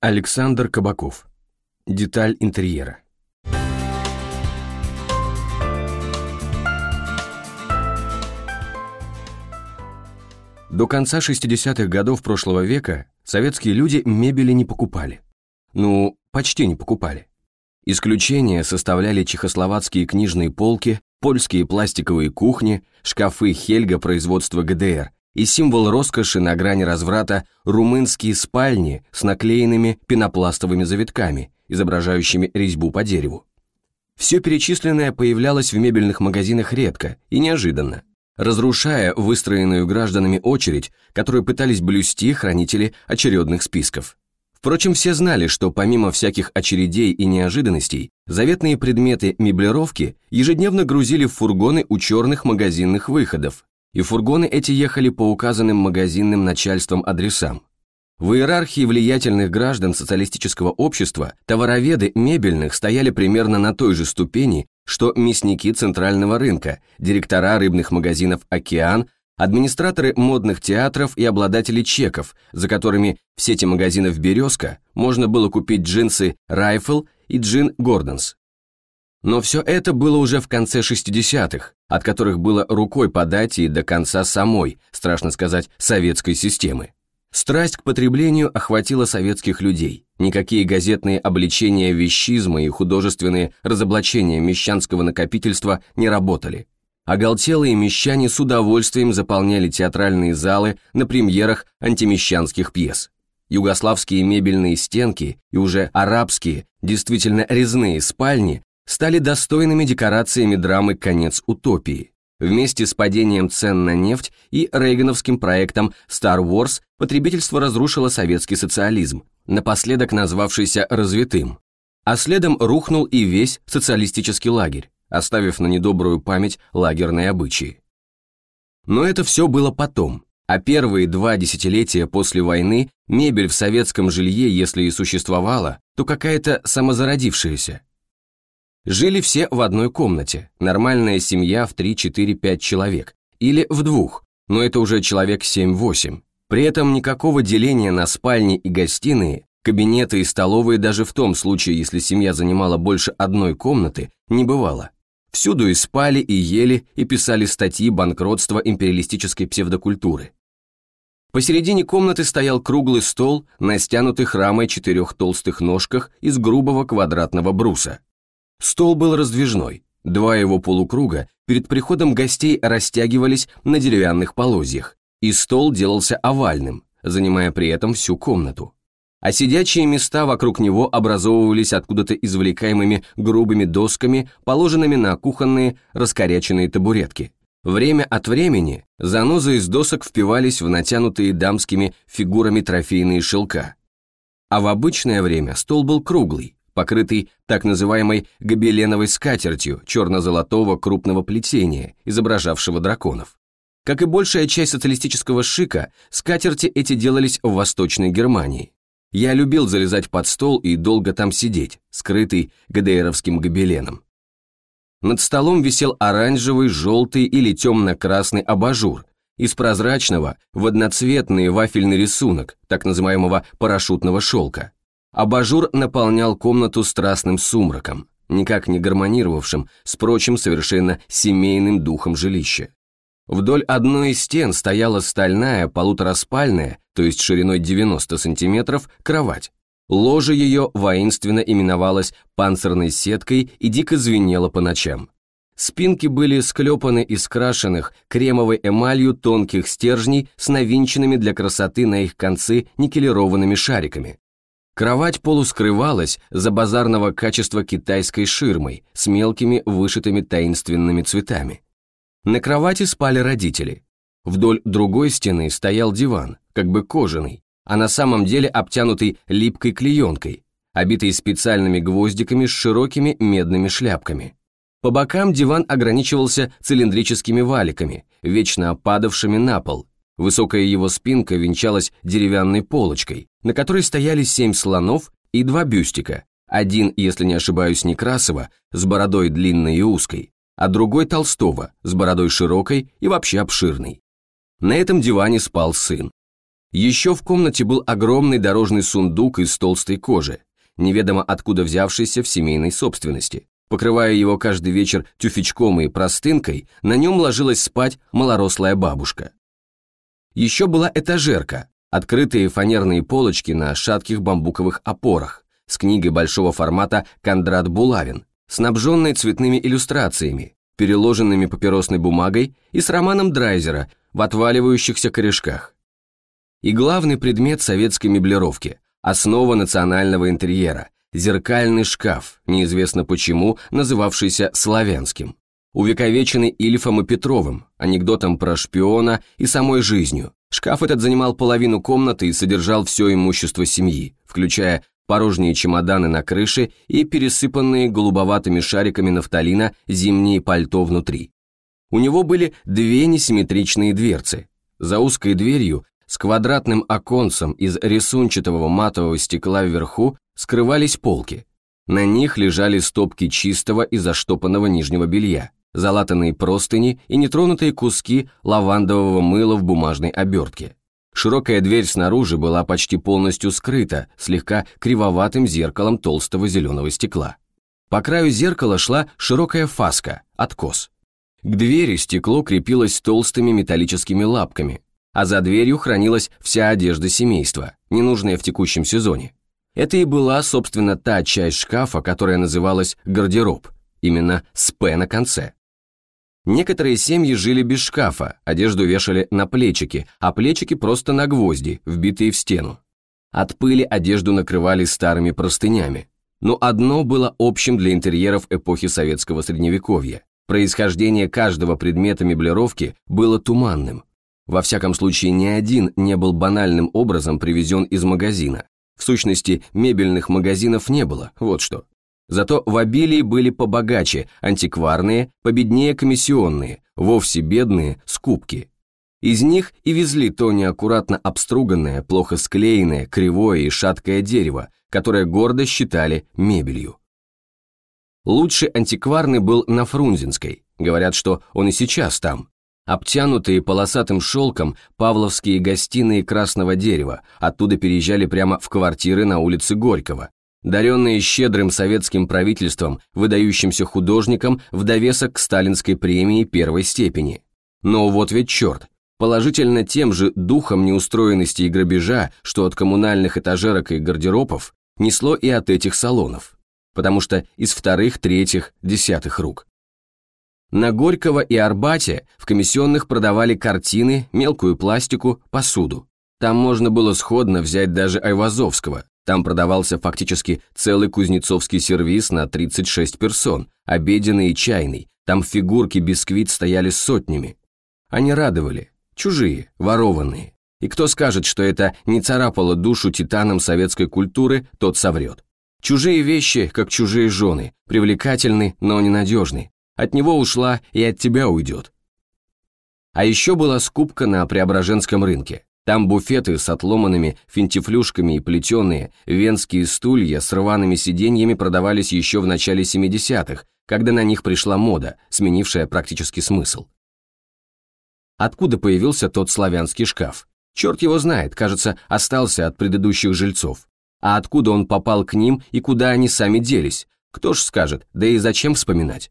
Александр Кабаков. Деталь интерьера. До конца 60-х годов прошлого века советские люди мебели не покупали. Ну, почти не покупали. Исключения составляли чехословацкие книжные полки, польские пластиковые кухни, шкафы Хельга производства ГДР и символ роскоши на грани разврата румынские спальни с наклеенными пенопластовыми завитками, изображающими резьбу по дереву. Все перечисленное появлялось в мебельных магазинах редко и неожиданно, разрушая выстроенную гражданами очередь, которую пытались блюсти хранители очередных списков. Впрочем, все знали, что помимо всяких очередей и неожиданностей, заветные предметы меблировки ежедневно грузили в фургоны у черных магазинных выходов, и фургоны эти ехали по указанным магазинным начальством адресам. В иерархии влиятельных граждан социалистического общества товароведы мебельных стояли примерно на той же ступени, что мясники центрального рынка, директора рыбных магазинов «Океан», администраторы модных театров и обладатели чеков, за которыми в сети магазинов «Березка» можно было купить джинсы «Райфл» и джин «Гордонс». Но все это было уже в конце 60-х, от которых было рукой подать и до конца самой, страшно сказать, советской системы. Страсть к потреблению охватила советских людей. Никакие газетные обличения вещизма и художественные разоблачения мещанского накопительства не работали. Оголтелые мещане с удовольствием заполняли театральные залы на премьерах антимещанских пьес. Югославские мебельные стенки и уже арабские, действительно резные спальни стали достойными декорациями драмы «Конец утопии». Вместе с падением цен на нефть и рейгановским проектом Star Wars потребительство разрушило советский социализм, напоследок назвавшийся развитым. А следом рухнул и весь социалистический лагерь, оставив на недобрую память лагерные обычаи. Но это все было потом, а первые два десятилетия после войны мебель в советском жилье, если и существовала, то какая-то самозародившаяся, Жили все в одной комнате, нормальная семья в 3-4-5 человек, или в двух, но это уже человек 7-8. При этом никакого деления на спальни и гостиные, кабинеты и столовые даже в том случае, если семья занимала больше одной комнаты, не бывало. Всюду и спали, и ели, и писали статьи банкротства империалистической псевдокультуры. Посередине комнаты стоял круглый стол на стянутых рамой четырех толстых ножках из грубого квадратного бруса. Стол был раздвижной, два его полукруга перед приходом гостей растягивались на деревянных полозьях, и стол делался овальным, занимая при этом всю комнату. А сидячие места вокруг него образовывались откуда-то извлекаемыми грубыми досками, положенными на кухонные раскоряченные табуретки. Время от времени занозы из досок впивались в натянутые дамскими фигурами трофейные шелка. А в обычное время стол был круглый, покрытый так называемой гобеленовой скатертью черно-золотого крупного плетения, изображавшего драконов. Как и большая часть социалистического шика, скатерти эти делались в Восточной Германии. Я любил залезать под стол и долго там сидеть, скрытый ГДРовским гобеленом. Над столом висел оранжевый, желтый или темно-красный абажур, из прозрачного в одноцветный вафельный рисунок, так называемого парашютного шелка. Абажур наполнял комнату страстным сумраком, никак не гармонировавшим с прочим совершенно семейным духом жилища. Вдоль одной из стен стояла стальная полутораспальная, то есть шириной 90 сантиметров, кровать. Ложе ее воинственно именовалось панцирной сеткой и дико звенело по ночам. Спинки были склепаны из крашенных кремовой эмалью тонких стержней с навинченными для красоты на их концы никелированными шариками. Кровать полускрывалась за базарного качества китайской ширмой с мелкими вышитыми таинственными цветами. На кровати спали родители. Вдоль другой стены стоял диван, как бы кожаный, а на самом деле обтянутый липкой клеенкой, обитый специальными гвоздиками с широкими медными шляпками. По бокам диван ограничивался цилиндрическими валиками, вечно опадавшими на пол, Высокая его спинка венчалась деревянной полочкой, на которой стояли семь слонов и два бюстика, один, если не ошибаюсь, Некрасова, с бородой длинной и узкой, а другой Толстого, с бородой широкой и вообще обширной. На этом диване спал сын. Еще в комнате был огромный дорожный сундук из толстой кожи, неведомо откуда взявшийся в семейной собственности. Покрывая его каждый вечер тюфячком и простынкой, на нем ложилась спать малорослая бабушка. Еще была этажерка, открытые фанерные полочки на шатких бамбуковых опорах, с книгой большого формата «Кондрат Булавин», снабженной цветными иллюстрациями, переложенными папиросной бумагой и с романом Драйзера в отваливающихся корешках. И главный предмет советской меблировки – основа национального интерьера – зеркальный шкаф, неизвестно почему, называвшийся славянским, увековеченный Ильфом и Петровым, анекдотом про шпиона и самой жизнью. Шкаф этот занимал половину комнаты и содержал все имущество семьи, включая порожние чемоданы на крыше и пересыпанные голубоватыми шариками нафталина зимние пальто внутри. У него были две несимметричные дверцы. За узкой дверью с квадратным оконцем из рисунчатого матового стекла вверху скрывались полки. На них лежали стопки чистого и заштопанного нижнего белья, залатанные простыни и нетронутые куски лавандового мыла в бумажной обертке. Широкая дверь снаружи была почти полностью скрыта слегка кривоватым зеркалом толстого зеленого стекла. По краю зеркала шла широкая фаска, откос. К двери стекло крепилось толстыми металлическими лапками, а за дверью хранилась вся одежда семейства, ненужная в текущем сезоне. Это и была, собственно, та часть шкафа, которая называлась гардероб, именно с «П» на конце. Некоторые семьи жили без шкафа, одежду вешали на плечики, а плечики просто на гвозди, вбитые в стену. От пыли одежду накрывали старыми простынями. Но одно было общим для интерьеров эпохи советского средневековья. Происхождение каждого предмета меблировки было туманным. Во всяком случае, ни один не был банальным образом привезен из магазина. В сущности, мебельных магазинов не было, вот что. Зато в обилии были побогаче, антикварные, победнее комиссионные, вовсе бедные, скупки. Из них и везли то неаккуратно обструганное, плохо склеенное, кривое и шаткое дерево, которое гордо считали мебелью. Лучший антикварный был на Фрунзенской, говорят, что он и сейчас там. Обтянутые полосатым шелком павловские гостиные красного дерева, оттуда переезжали прямо в квартиры на улице Горького, даренные щедрым советским правительством выдающимся художникам в довесок к сталинской премии первой степени. Но вот ведь черт, положительно тем же духом неустроенности и грабежа, что от коммунальных этажерок и гардеробов, несло и от этих салонов, потому что из вторых, третьих, десятых рук. На Горького и Арбате в комиссионных продавали картины, мелкую пластику, посуду. Там можно было сходно взять даже Айвазовского, там продавался фактически целый кузнецовский сервис на 36 персон, обеденный и чайный, там фигурки бисквит стояли сотнями. Они радовали, чужие, ворованные. И кто скажет, что это не царапало душу титанам советской культуры, тот соврет. Чужие вещи, как чужие жены, привлекательны, но ненадежны. От него ушла и от тебя уйдет. А еще была скупка на Преображенском рынке. Там буфеты с отломанными финтифлюшками и плетеные, венские стулья с рваными сиденьями продавались еще в начале 70-х, когда на них пришла мода, сменившая практически смысл. Откуда появился тот славянский шкаф? Черт его знает, кажется, остался от предыдущих жильцов. А откуда он попал к ним и куда они сами делись? Кто ж скажет, да и зачем вспоминать?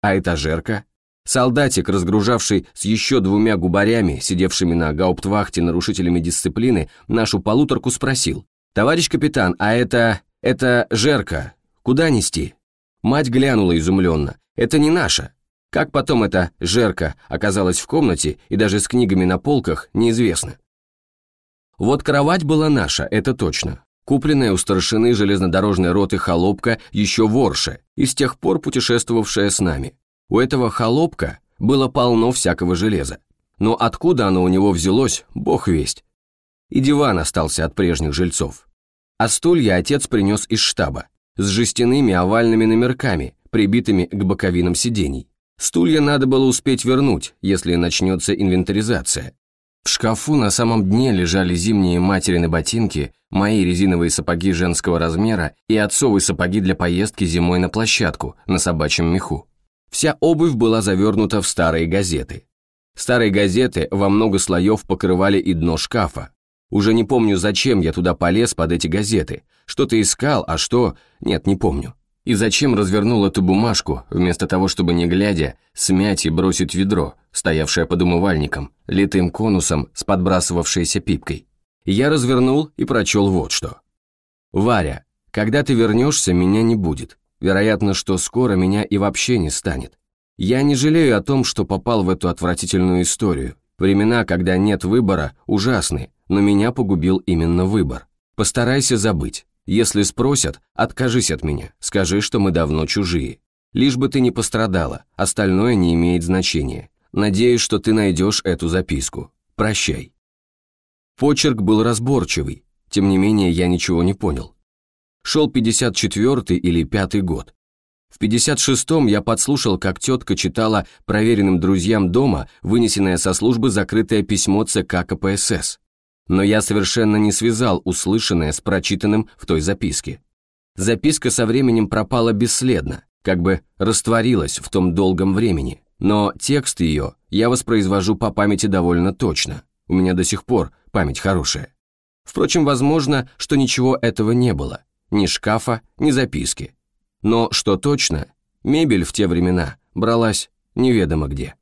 А этажерка? Солдатик, разгружавший с еще двумя губарями, сидевшими на гауптвахте нарушителями дисциплины, нашу полуторку спросил. «Товарищ капитан, а это... это жерка. Куда нести?» Мать глянула изумленно. «Это не наша». Как потом эта жерка оказалась в комнате и даже с книгами на полках, неизвестно. Вот кровать была наша, это точно. Купленная у старшины железнодорожной роты холопка еще в Орше и с тех пор путешествовавшая с нами. У этого холопка было полно всякого железа. Но откуда оно у него взялось, бог весть. И диван остался от прежних жильцов. А стулья отец принес из штаба, с жестяными овальными номерками, прибитыми к боковинам сидений. Стулья надо было успеть вернуть, если начнется инвентаризация. В шкафу на самом дне лежали зимние материны ботинки, мои резиновые сапоги женского размера и отцовые сапоги для поездки зимой на площадку на собачьем меху. Вся обувь была завернута в старые газеты. Старые газеты во много слоев покрывали и дно шкафа. Уже не помню, зачем я туда полез под эти газеты. Что-то искал, а что... Нет, не помню. И зачем развернул эту бумажку, вместо того, чтобы, не глядя, смять и бросить ведро, стоявшее под умывальником, литым конусом с подбрасывавшейся пипкой. Я развернул и прочел вот что. «Варя, когда ты вернешься, меня не будет. Вероятно, что скоро меня и вообще не станет. Я не жалею о том, что попал в эту отвратительную историю. Времена, когда нет выбора, ужасны, но меня погубил именно выбор. Постарайся забыть. Если спросят, откажись от меня, скажи, что мы давно чужие. Лишь бы ты не пострадала, остальное не имеет значения. Надеюсь, что ты найдешь эту записку. Прощай. Почерк был разборчивый, тем не менее я ничего не понял. Шел 54 или 5 год. В 56-м я подслушал, как тетка читала проверенным друзьям дома вынесенное со службы закрытое письмо ЦК КПСС. Но я совершенно не связал услышанное с прочитанным в той записке. Записка со временем пропала бесследно, как бы растворилась в том долгом времени, но текст ее я воспроизвожу по памяти довольно точно. У меня до сих пор память хорошая. Впрочем, возможно, что ничего этого не было. Ни шкафа, ни записки. Но, что точно, мебель в те времена бралась неведомо где.